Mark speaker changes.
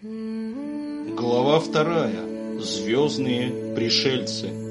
Speaker 1: Глава вторая. Звездные пришельцы.